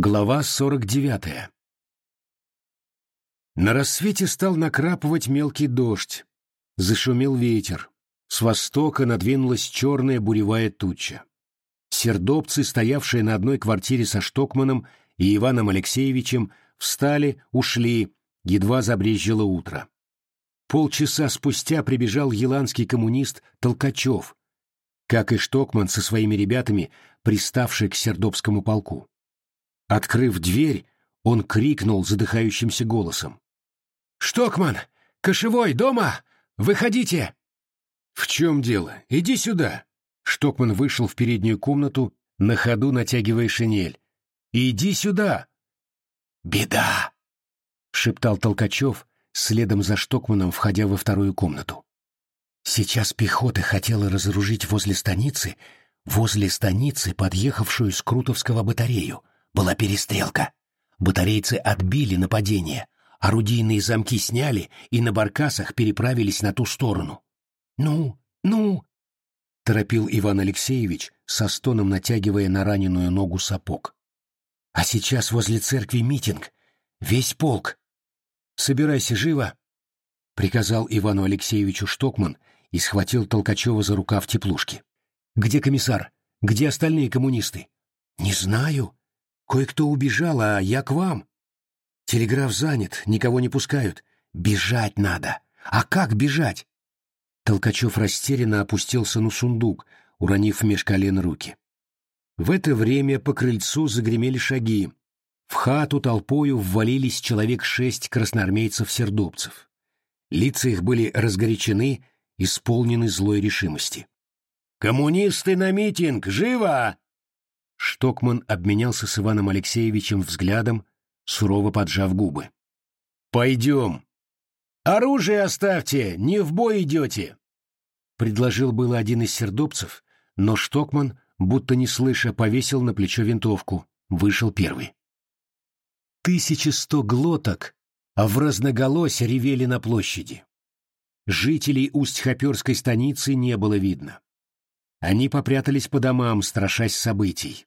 Глава сорок девятая На рассвете стал накрапывать мелкий дождь. Зашумел ветер. С востока надвинулась черная буревая туча. Сердобцы, стоявшие на одной квартире со Штокманом и Иваном Алексеевичем, встали, ушли, едва забрезжило утро. Полчаса спустя прибежал еланский коммунист Толкачев, как и Штокман со своими ребятами, приставший к Сердобскому полку. Открыв дверь, он крикнул задыхающимся голосом. «Штокман! Кошевой, дома! Выходите!» «В чем дело? Иди сюда!» Штокман вышел в переднюю комнату, на ходу натягивая шинель. «Иди сюда!» «Беда!» — шептал Толкачев, следом за Штокманом, входя во вторую комнату. Сейчас пехота хотела разоружить возле станицы, возле станицы, подъехавшую с Крутовского батарею, была перестрелка. Батарейцы отбили нападение, орудийные замки сняли и на баркасах переправились на ту сторону. «Ну, ну!» — торопил Иван Алексеевич, со стоном натягивая на раненую ногу сапог. «А сейчас возле церкви митинг. Весь полк. Собирайся живо!» — приказал Ивану Алексеевичу Штокман и схватил Толкачева за рукав теплушки. «Где комиссар? Где остальные коммунисты?» «Не знаю. Кое-кто убежал, а я к вам. Телеграф занят, никого не пускают. Бежать надо. А как бежать?» Толкачев растерянно опустился на сундук, уронив меж колен руки. В это время по крыльцу загремели шаги. В хату толпою ввалились человек шесть красноармейцев-сердобцев. Лица их были разгорячены, исполнены злой решимости. «Коммунисты на митинг! Живо!» Штокман обменялся с Иваном Алексеевичем взглядом, сурово поджав губы. «Пойдем!» «Оружие оставьте, не в бой идете!» Предложил было один из сердобцев, но Штокман, будто не слыша, повесил на плечо винтовку, вышел первый. Тысячи сто глоток, а в разноголосе ревели на площади. Жителей Усть-Хоперской станицы не было видно. Они попрятались по домам, страшась событий.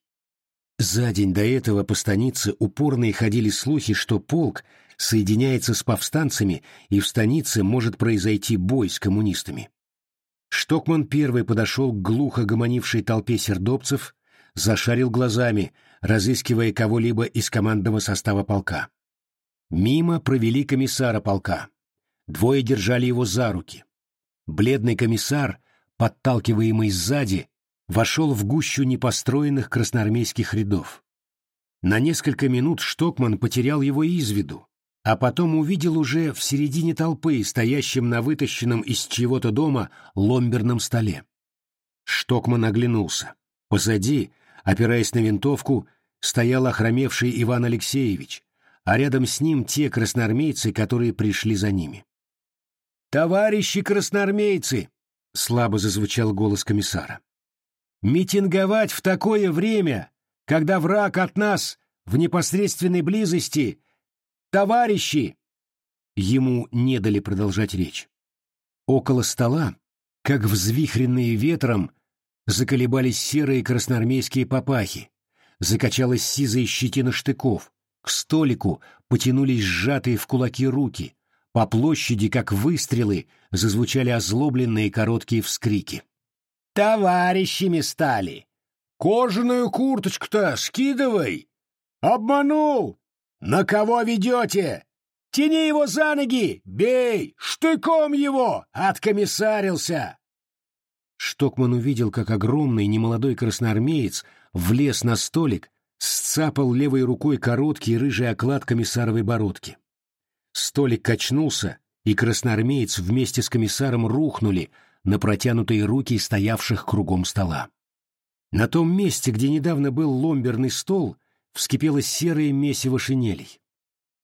За день до этого по станице упорные ходили слухи, что полк соединяется с повстанцами, и в станице может произойти бой с коммунистами. Штокман первый подошел к глухо гомонившей толпе сердобцев, зашарил глазами, разыскивая кого-либо из командного состава полка. Мимо провели комиссара полка. Двое держали его за руки. Бледный комиссар, подталкиваемый сзади, вошел в гущу непостроенных красноармейских рядов. На несколько минут Штокман потерял его из виду, а потом увидел уже в середине толпы, стоящем на вытащенном из чего-то дома ломберном столе. Штокман оглянулся. Позади, опираясь на винтовку, стоял охромевший Иван Алексеевич, а рядом с ним те красноармейцы, которые пришли за ними. «Товарищи красноармейцы!» — слабо зазвучал голос комиссара. Митинговать в такое время, когда враг от нас в непосредственной близости, товарищи!» Ему не дали продолжать речь. Около стола, как взвихренные ветром, заколебались серые красноармейские папахи, закачалась сизая щетина штыков, к столику потянулись сжатые в кулаки руки, по площади, как выстрелы, зазвучали озлобленные короткие вскрики. Товарищами стали. Кожаную курточку-то скидывай. Обманул. На кого ведете? Тяни его за ноги, бей, штыком его, откомиссарился. Штокман увидел, как огромный немолодой красноармеец влез на столик, сцапал левой рукой короткий рыжий оклад комиссаровой бородки. Столик качнулся, и красноармеец вместе с комиссаром рухнули, на протянутые руки стоявших кругом стола. На том месте, где недавно был ломберный стол, вскипело серое месиво шинелей.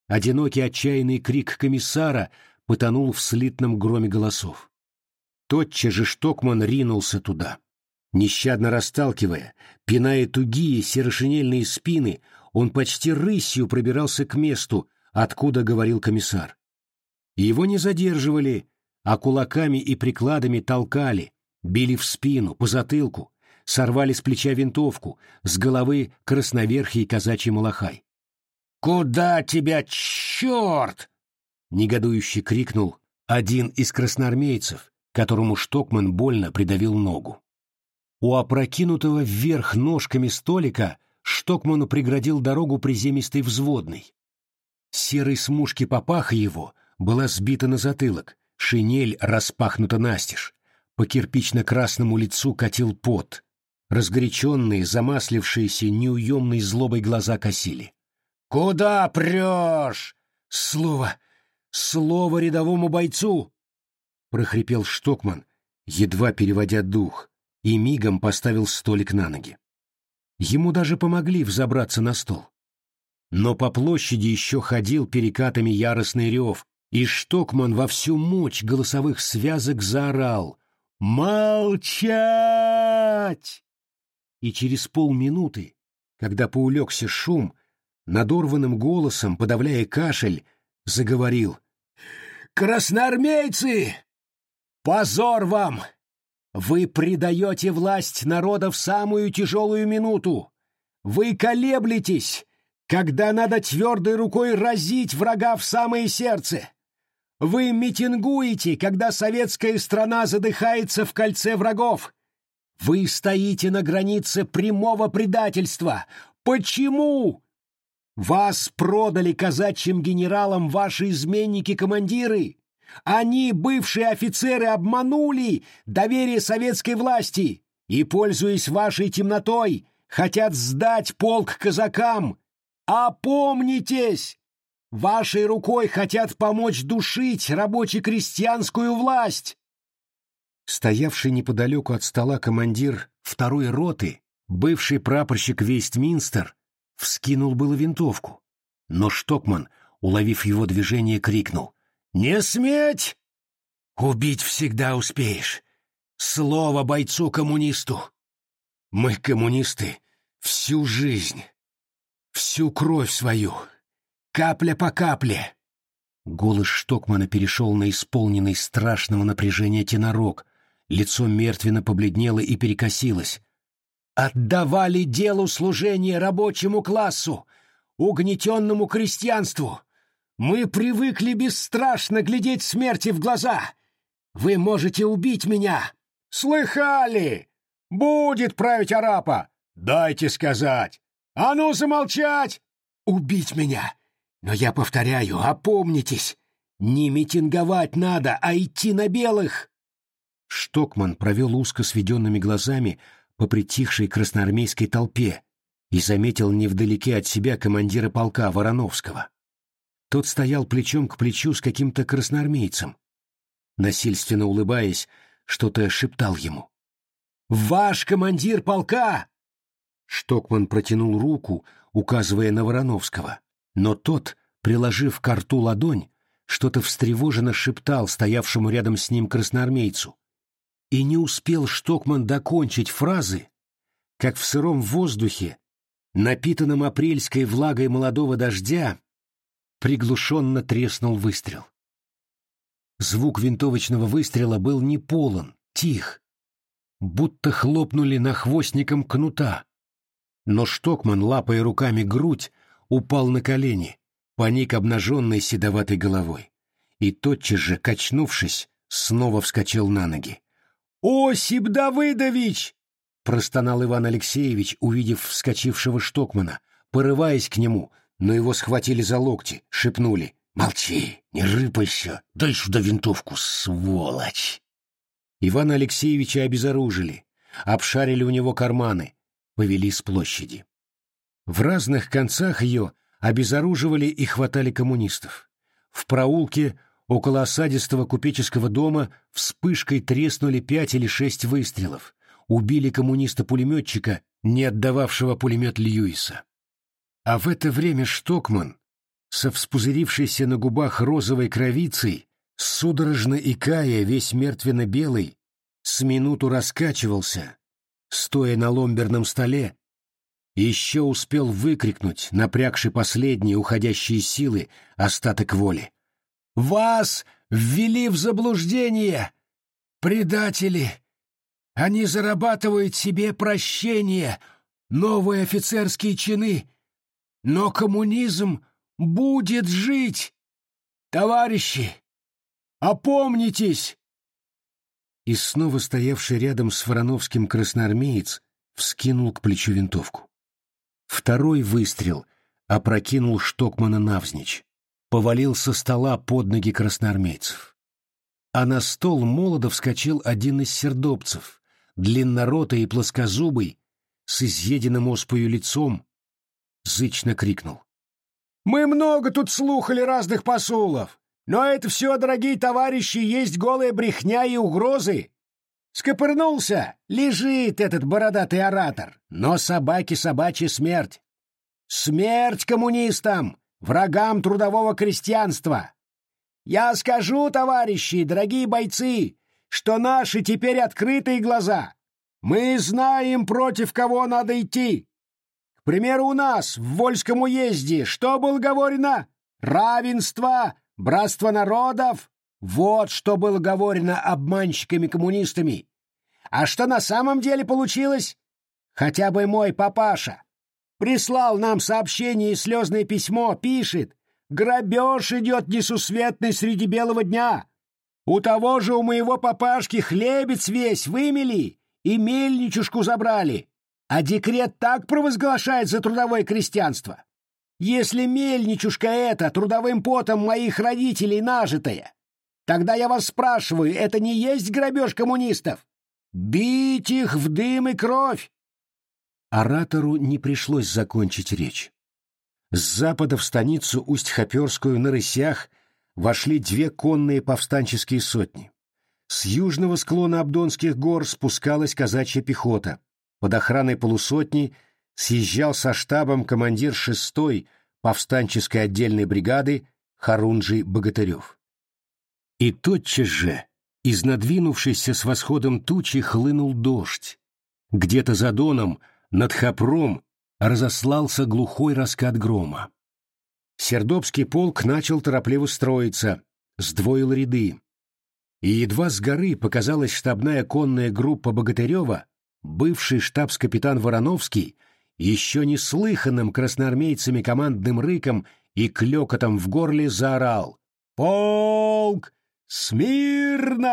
Одинокий отчаянный крик комиссара потонул в слитном громе голосов. Тотчас же Штокман ринулся туда. Нещадно расталкивая, пиная тугие серошинельные спины, он почти рысью пробирался к месту, откуда говорил комиссар. Его не задерживали, а кулаками и прикладами толкали, били в спину, по затылку, сорвали с плеча винтовку, с головы красноверхий казачий малахай. «Куда тебя, черт?» — негодующе крикнул один из красноармейцев, которому Штокман больно придавил ногу. У опрокинутого вверх ножками столика Штокману преградил дорогу приземистый взводный. Серой смушки попаха его была сбита на затылок, шинель распахнута настежь, по кирпично-красному лицу катил пот, разгоряченные, замаслившиеся неуемной злобой глаза косили. «Куда прешь? Слово! Слово рядовому бойцу!» — прохрипел Штокман, едва переводя дух, и мигом поставил столик на ноги. Ему даже помогли взобраться на стол. Но по площади еще ходил перекатами яростный рев, и Штокман во всю мощь голосовых связок заорал «Молчать!» И через полминуты, когда поулегся шум, надорванным голосом, подавляя кашель, заговорил «Красноармейцы! Позор вам! Вы предаете власть народа в самую тяжелую минуту! Вы колеблетесь, когда надо твердой рукой разить врага в самое сердце! Вы митингуете, когда советская страна задыхается в кольце врагов. Вы стоите на границе прямого предательства. Почему? Вас продали казачьим генералам ваши изменники-командиры. Они, бывшие офицеры, обманули доверие советской власти и, пользуясь вашей темнотой, хотят сдать полк казакам. Опомнитесь! Вашей рукой хотят помочь душить рабоче-крестьянскую власть!» Стоявший неподалеку от стола командир второй роты, бывший прапорщик Вестминстер, вскинул было винтовку. Но Штокман, уловив его движение, крикнул. «Не сметь! Убить всегда успеешь. Слово бойцу-коммунисту. Мы, коммунисты, всю жизнь, всю кровь свою Капля по капле!» Голос Штокмана перешел на исполненный страшного напряжения тенорок. Лицо мертвенно побледнело и перекосилось. «Отдавали делу служение рабочему классу, угнетенному крестьянству. Мы привыкли бесстрашно глядеть смерти в глаза. Вы можете убить меня!» «Слыхали! Будет править арапа! Дайте сказать! А ну замолчать! Убить меня! Но я повторяю, опомнитесь! Не митинговать надо, а идти на белых!» Штокман провел узко сведенными глазами по притихшей красноармейской толпе и заметил невдалеке от себя командира полка Вороновского. Тот стоял плечом к плечу с каким-то красноармейцем. Насильственно улыбаясь, что-то шептал ему. «Ваш командир полка!» Штокман протянул руку, указывая на Вороновского. Но тот, приложив к рту ладонь, что-то встревоженно шептал стоявшему рядом с ним красноармейцу. И не успел Штокман докончить фразы, как в сыром воздухе, напитанном апрельской влагой молодого дождя, приглушенно треснул выстрел. Звук винтовочного выстрела был не полон, тих, будто хлопнули на хвостником кнута. Но Штокман, лапая руками грудь, упал на колени, поник обнаженной седоватой головой. И тотчас же, качнувшись, снова вскочил на ноги. «Осип Давыдович!» — простонал Иван Алексеевич, увидев вскочившего Штокмана, порываясь к нему, но его схватили за локти, шепнули. «Молчи, не рыпайся, дай сюда винтовку, сволочь!» Ивана Алексеевича обезоружили, обшарили у него карманы, повели с площади. В разных концах ее обезоруживали и хватали коммунистов. В проулке около осадистого купеческого дома вспышкой треснули пять или шесть выстрелов. Убили коммуниста-пулеметчика, не отдававшего пулемет Льюиса. А в это время Штокман, со вспузырившейся на губах розовой кровицей, судорожно икая, весь мертвенно-белый, с минуту раскачивался, стоя на ломберном столе, еще успел выкрикнуть, напрягший последние уходящие силы, остаток воли. «Вас ввели в заблуждение! Предатели! Они зарабатывают себе прощение, новые офицерские чины. Но коммунизм будет жить. Товарищи, опомнитесь!» И снова стоявший рядом с Вороновским красноармеец вскинул к плечу винтовку. Второй выстрел опрокинул Штокмана навзничь, повалил со стола под ноги красноармейцев. А на стол молодо вскочил один из сердобцев, длинноротый и плоскозубый, с изъеденным оспою лицом, зычно крикнул. «Мы много тут слухали разных посулов, но это все, дорогие товарищи, есть голая брехня и угрозы. Скопырнулся, лежит этот бородатый оратор, но собаки собачья смерть. Смерть коммунистам, врагам трудового крестьянства. Я скажу, товарищи, дорогие бойцы, что наши теперь открытые глаза. Мы знаем, против кого надо идти. К примеру, у нас, в Вольском уезде, что было говорено? Равенство, братство народов, вот что было говорено обманщиками-коммунистами. А что на самом деле получилось? Хотя бы мой папаша. Прислал нам сообщение и слезное письмо, пишет. Грабеж идет несусветный среди белого дня. У того же у моего папашки хлебец весь вымели и мельничушку забрали. А декрет так провозглашает за трудовое крестьянство. Если мельничушка это трудовым потом моих родителей нажитая, Тогда я вас спрашиваю, это не есть грабеж коммунистов? Бить их в дым и кровь!» Оратору не пришлось закончить речь. С запада в станицу Усть-Хоперскую на рысях вошли две конные повстанческие сотни. С южного склона Абдонских гор спускалась казачья пехота. Под охраной полусотни съезжал со штабом командир шестой повстанческой отдельной бригады Харунжий Богатырев. И тотчас же из надвинувшейся с восходом тучи хлынул дождь. Где-то за доном, над Хопром, разослался глухой раскат грома. Сердобский полк начал торопливо строиться, сдвоил ряды. И едва с горы показалась штабная конная группа Богатырева, бывший штабс-капитан Вороновский, еще не слыханным красноармейцами командным рыком и клёкотом в горле заорал «Полк! «Смирно!»